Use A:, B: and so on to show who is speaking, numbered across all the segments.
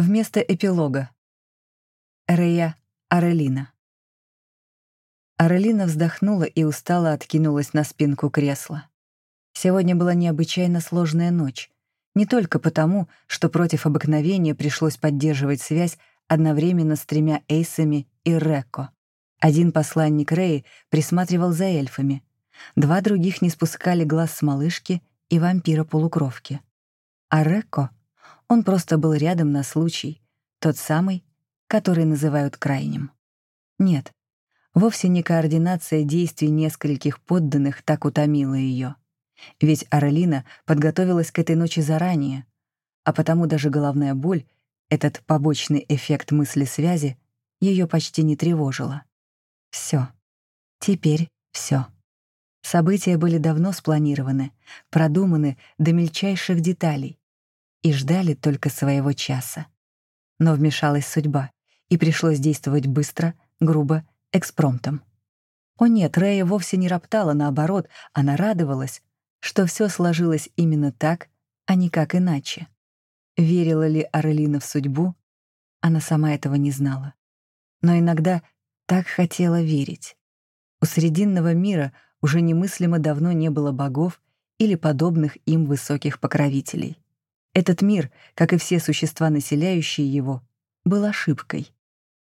A: Вместо эпилога. Рея Арелина. Арелина вздохнула и устало откинулась на спинку кресла. Сегодня была необычайно сложная ночь. Не только потому, что против обыкновения пришлось поддерживать связь одновременно с тремя эйсами и Реко. Один посланник Реи присматривал за эльфами, два других не спускали глаз с малышки и вампира-полукровки. А Реко он просто был рядом на случай, тот самый, который называют крайним. Нет, вовсе не координация действий нескольких подданных так утомила ее. Ведь Аралина подготовилась к этой ночи заранее, а потому даже головная боль, этот побочный эффект мысли связи, ее почти не тревожила. Все. Теперь все. События были давно спланированы, продуманы до мельчайших деталей, и ждали только своего часа. Но вмешалась судьба, и пришлось действовать быстро, грубо, экспромтом. О нет, Рэя вовсе не роптала, наоборот, она радовалась, что все сложилось именно так, а не как иначе. Верила ли Арелина в судьбу? Она сама этого не знала. Но иногда так хотела верить. У Срединного мира уже немыслимо давно не было богов или подобных им высоких покровителей. Этот мир, как и все существа, населяющие его, был ошибкой,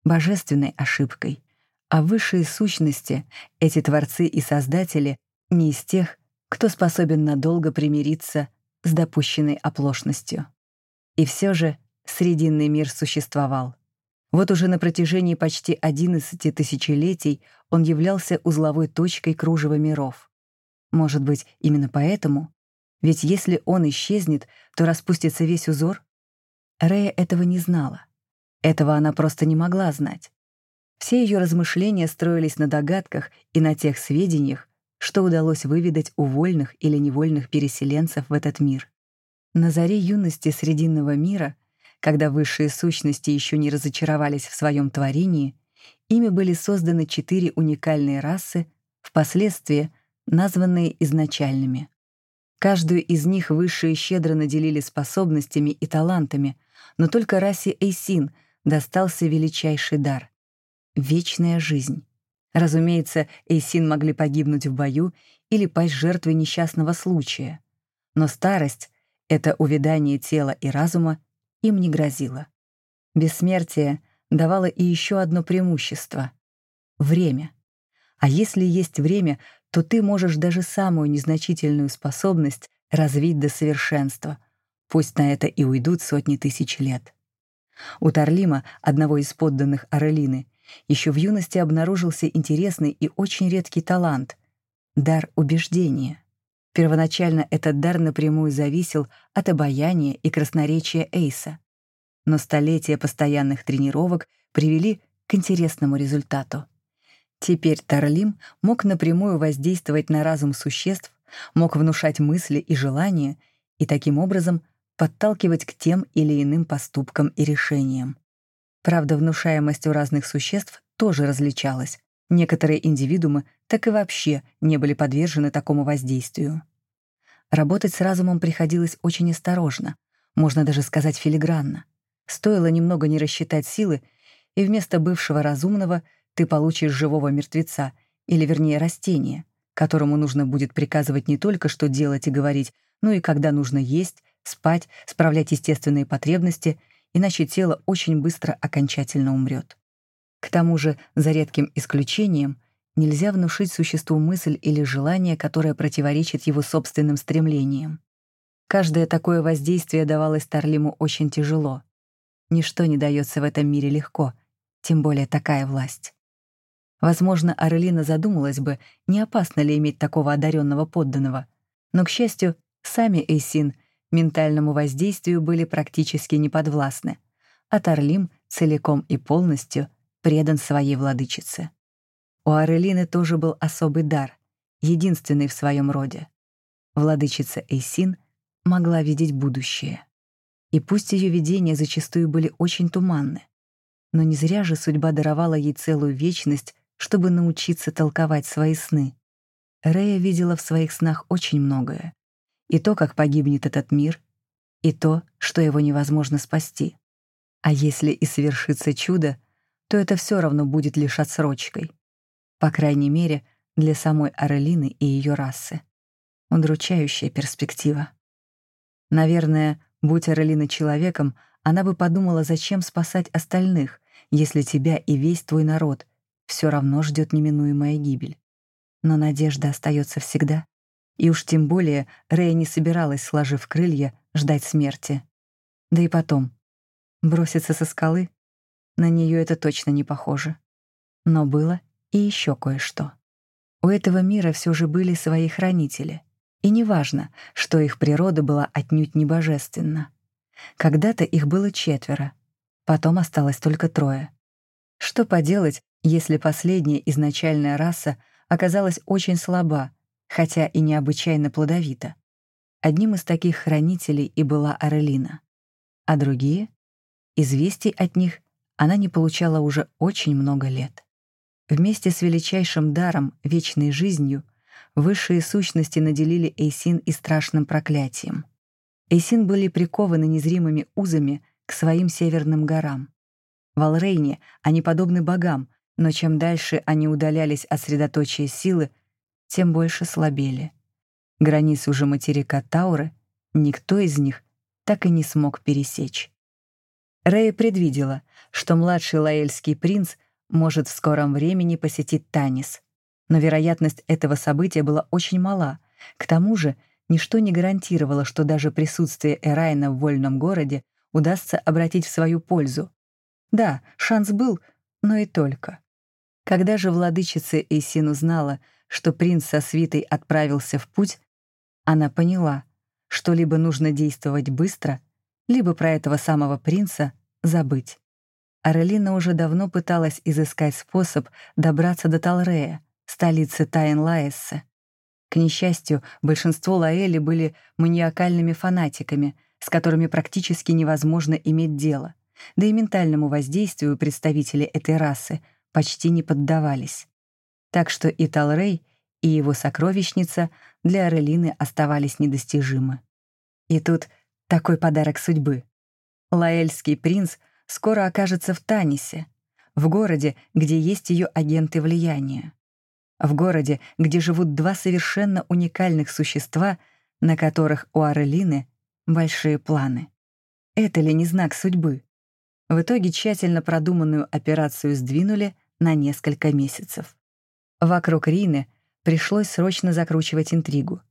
A: божественной ошибкой, а высшие сущности, эти творцы и создатели, не из тех, кто способен надолго примириться с допущенной оплошностью. И все же Срединный мир существовал. Вот уже на протяжении почти 11 тысячелетий он являлся узловой точкой кружева миров. Может быть, именно поэтому ведь если он исчезнет, то распустится весь узор. Рея этого не знала. Этого она просто не могла знать. Все ее размышления строились на догадках и на тех сведениях, что удалось выведать у вольных или невольных переселенцев в этот мир. На заре юности Срединного мира, когда высшие сущности еще не разочаровались в своем творении, ими были созданы четыре уникальные расы, впоследствии названные изначальными. Каждую из них высшие щедро наделили способностями и талантами, но только расе Эйсин достался величайший дар — вечная жизнь. Разумеется, Эйсин могли погибнуть в бою или пасть жертвой несчастного случая. Но старость — это увядание тела и разума — им не грозило. Бессмертие давало и еще одно преимущество — время. А если есть время, то ты можешь даже самую незначительную способность развить до совершенства, пусть на это и уйдут сотни тысяч лет. У Тарлима, одного из подданных Арелины, еще в юности обнаружился интересный и очень редкий талант — дар убеждения. Первоначально этот дар напрямую зависел от обаяния и красноречия Эйса. Но столетия постоянных тренировок привели к интересному результату — Теперь Тарлим мог напрямую воздействовать на разум существ, мог внушать мысли и желания и таким образом подталкивать к тем или иным поступкам и решениям. Правда, внушаемость у разных существ тоже различалась. Некоторые индивидуумы так и вообще не были подвержены такому воздействию. Работать с разумом приходилось очень осторожно, можно даже сказать филигранно. Стоило немного не рассчитать силы, и вместо бывшего разумного — ты получишь живого мертвеца, или вернее растение, которому нужно будет приказывать не только, что делать и говорить, но и когда нужно есть, спать, справлять естественные потребности, иначе тело очень быстро окончательно умрет. К тому же, за редким исключением, нельзя внушить существу мысль или желание, которое противоречит его собственным стремлениям. Каждое такое воздействие давалось Тарлиму очень тяжело. Ничто не дается в этом мире легко, тем более такая власть. Возможно, Арелина задумалась бы, не опасно ли иметь такого одаренного подданного. Но, к счастью, сами Эйсин ментальному воздействию были практически неподвластны, а Тарлим целиком и полностью предан своей владычице. У Арелины тоже был особый дар, единственный в своем роде. Владычица Эйсин могла видеть будущее. И пусть ее видения зачастую были очень туманны, но не зря же судьба даровала ей целую вечность чтобы научиться толковать свои сны. Рея видела в своих снах очень многое. И то, как погибнет этот мир, и то, что его невозможно спасти. А если и совершится чудо, то это все равно будет лишь отсрочкой. По крайней мере, для самой Арелины и ее расы. Удручающая перспектива. Наверное, будь Арелина человеком, она бы подумала, зачем спасать остальных, если тебя и весь твой народ все равно ждет неминуемая гибель. Но надежда остается всегда. И уж тем более Рэя не собиралась, сложив крылья, ждать смерти. Да и потом, броситься со скалы? На нее это точно не похоже. Но было и еще кое-что. У этого мира все же были свои хранители. И неважно, что их природа была отнюдь не божественна. Когда-то их было четверо, потом осталось только трое. Что поделать, если последняя изначальная раса оказалась очень слаба, хотя и необычайно плодовита? Одним из таких хранителей и была Арелина. А другие? Известий от них она не получала уже очень много лет. Вместе с величайшим даром, вечной жизнью, высшие сущности наделили Эйсин и страшным проклятием. Эйсин были прикованы незримыми узами к своим северным горам. В Алрейне они подобны богам, но чем дальше они удалялись от средоточия силы, тем больше слабели. Границу же материка Тауры никто из них так и не смог пересечь. Рэя предвидела, что младший лаэльский принц — может в скором времени посетить Танис. Но вероятность этого события была очень мала. К тому же, ничто не гарантировало, что даже присутствие Эрайна в вольном городе удастся обратить в свою пользу. Да, шанс был, но и только. Когда же владычица Эйсин узнала, что принц со свитой отправился в путь, она поняла, что либо нужно действовать быстро, либо про этого самого принца забыть. Арелина уже давно пыталась изыскать способ добраться до Талрея, столицы Тайн-Лаэссе. К несчастью, большинство Лаэли были маниакальными фанатиками, с которыми практически невозможно иметь дело, да и ментальному воздействию представители этой расы почти не поддавались. Так что и Талрей, и его сокровищница для Арелины оставались недостижимы. И тут такой подарок судьбы. Лаэльский принц скоро окажется в Танисе, в городе, где есть ее агенты влияния. В городе, где живут два совершенно уникальных существа, на которых у Арелины большие планы. Это ли не знак судьбы? В итоге тщательно продуманную операцию сдвинули на несколько месяцев. Вокруг Рины пришлось срочно закручивать интригу.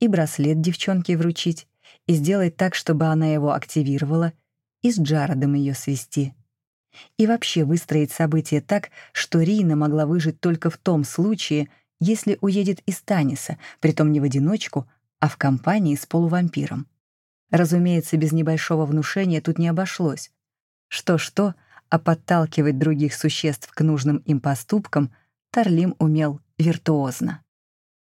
A: И браслет девчонке вручить, и сделать так, чтобы она его активировала — и с Джаредом ее свести. И вообще выстроить события так, что Рина могла выжить только в том случае, если уедет из Таниса, притом не в одиночку, а в компании с полувампиром. Разумеется, без небольшого внушения тут не обошлось. Что-что, а подталкивать других существ к нужным им поступкам Тарлим умел виртуозно.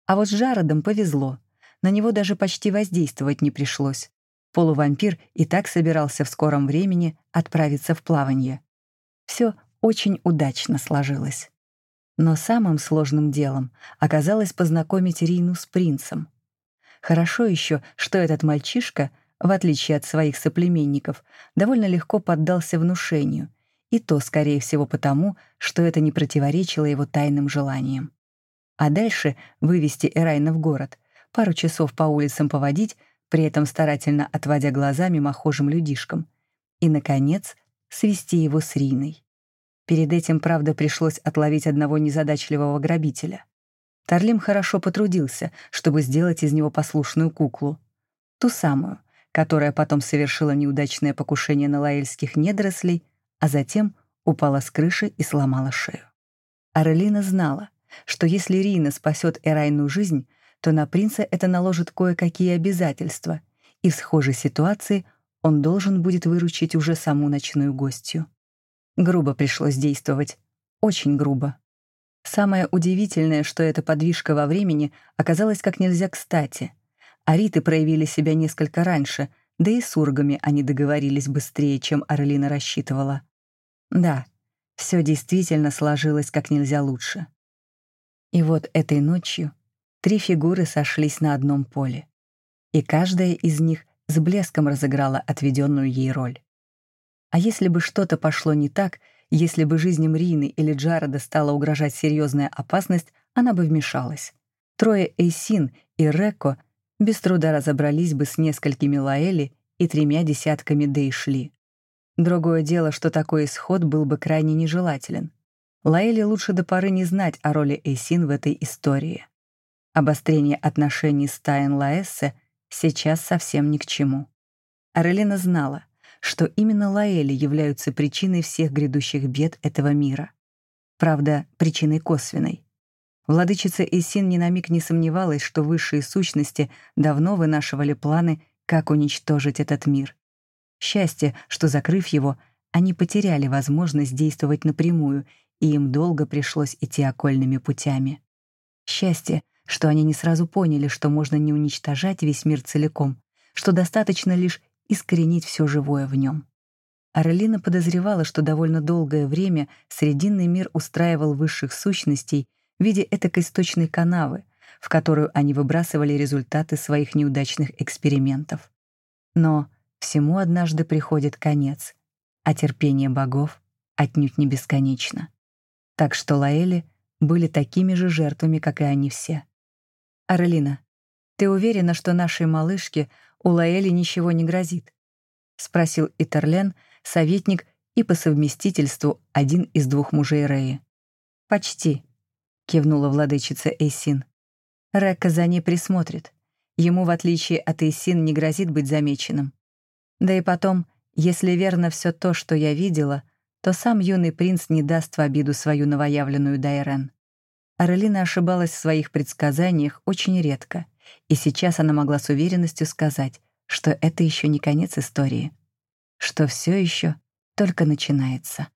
A: А вот с Джародом повезло. На него даже почти воздействовать не пришлось. Полувампир и так собирался в скором времени отправиться в плавание. Все очень удачно сложилось. Но самым сложным делом оказалось познакомить Рину с принцем. Хорошо еще, что этот мальчишка, в отличие от своих соплеменников, довольно легко поддался внушению, и то, скорее всего, потому, что это не противоречило его тайным желаниям. А дальше вывести Эрайна в город, пару часов по улицам поводить, при этом старательно отводя глаза мимохожим людишкам, и, наконец, свести его с Риной. Перед этим, правда, пришлось отловить одного незадачливого грабителя. Тарлим хорошо потрудился, чтобы сделать из него послушную куклу. Ту самую, которая потом совершила неудачное покушение на лаэльских недорослей, а затем упала с крыши и сломала шею. Арелина знала, что если Рина спасет Эрайну жизнь, то на принца это наложит кое-какие обязательства, и в схожей ситуации он должен будет выручить уже саму ночную гостью. Грубо пришлось действовать, очень грубо. Самое удивительное, что эта подвижка во времени оказалась как нельзя кстати. Ариты проявили себя несколько раньше, да и с ургами они договорились быстрее, чем Орлина рассчитывала. Да, все действительно сложилось как нельзя лучше. И вот этой ночью Три фигуры сошлись на одном поле, и каждая из них с блеском разыграла отведенную ей роль. А если бы что-то пошло не так, если бы жизни Мрины или Джареда стала угрожать серьезная опасность, она бы вмешалась. Трое Эйсин и Реко без труда разобрались бы с несколькими Лаэли и тремя десятками Дейшли. Другое дело, что такой исход был бы крайне нежелателен. Лаэли лучше до поры не знать о роли Эйсин в этой истории. Обострение отношений с Тайн Лаэссе сейчас совсем ни к чему. Арелина знала, что именно Лаэли являются причиной всех грядущих бед этого мира. Правда, причиной косвенной. Владычица Эйсин ни на миг не сомневалась, что высшие сущности давно вынашивали планы, как уничтожить этот мир. Счастье, что, закрыв его, они потеряли возможность действовать напрямую, и им долго пришлось идти окольными путями. Счастье, что они не сразу поняли, что можно не уничтожать весь мир целиком, что достаточно лишь искоренить все живое в нем. Арелина подозревала, что довольно долгое время Срединный мир устраивал высших сущностей в виде этакой сточной канавы, в которую они выбрасывали результаты своих неудачных экспериментов. Но всему однажды приходит конец, а терпение богов отнюдь не бесконечно. Так что Лаэли были такими же жертвами, как и они все. «Арелина, ты уверена, что нашей малышке у Лаэли ничего не грозит?» — спросил Итерлен, советник и по совместительству один из двух мужей Реи. «Почти», кивнула владычица Эйсин. Рекка за ней присмотрит. Ему, в отличие от Эйсин, не грозит быть замеченным. Да и потом, если верно все то, что я видела, то сам юный принц не даст в обиду свою новоявленную Дайрен. Арелина ошибалась в своих предсказаниях очень редко, и сейчас она могла с уверенностью сказать, что это еще не конец истории, что все еще только начинается.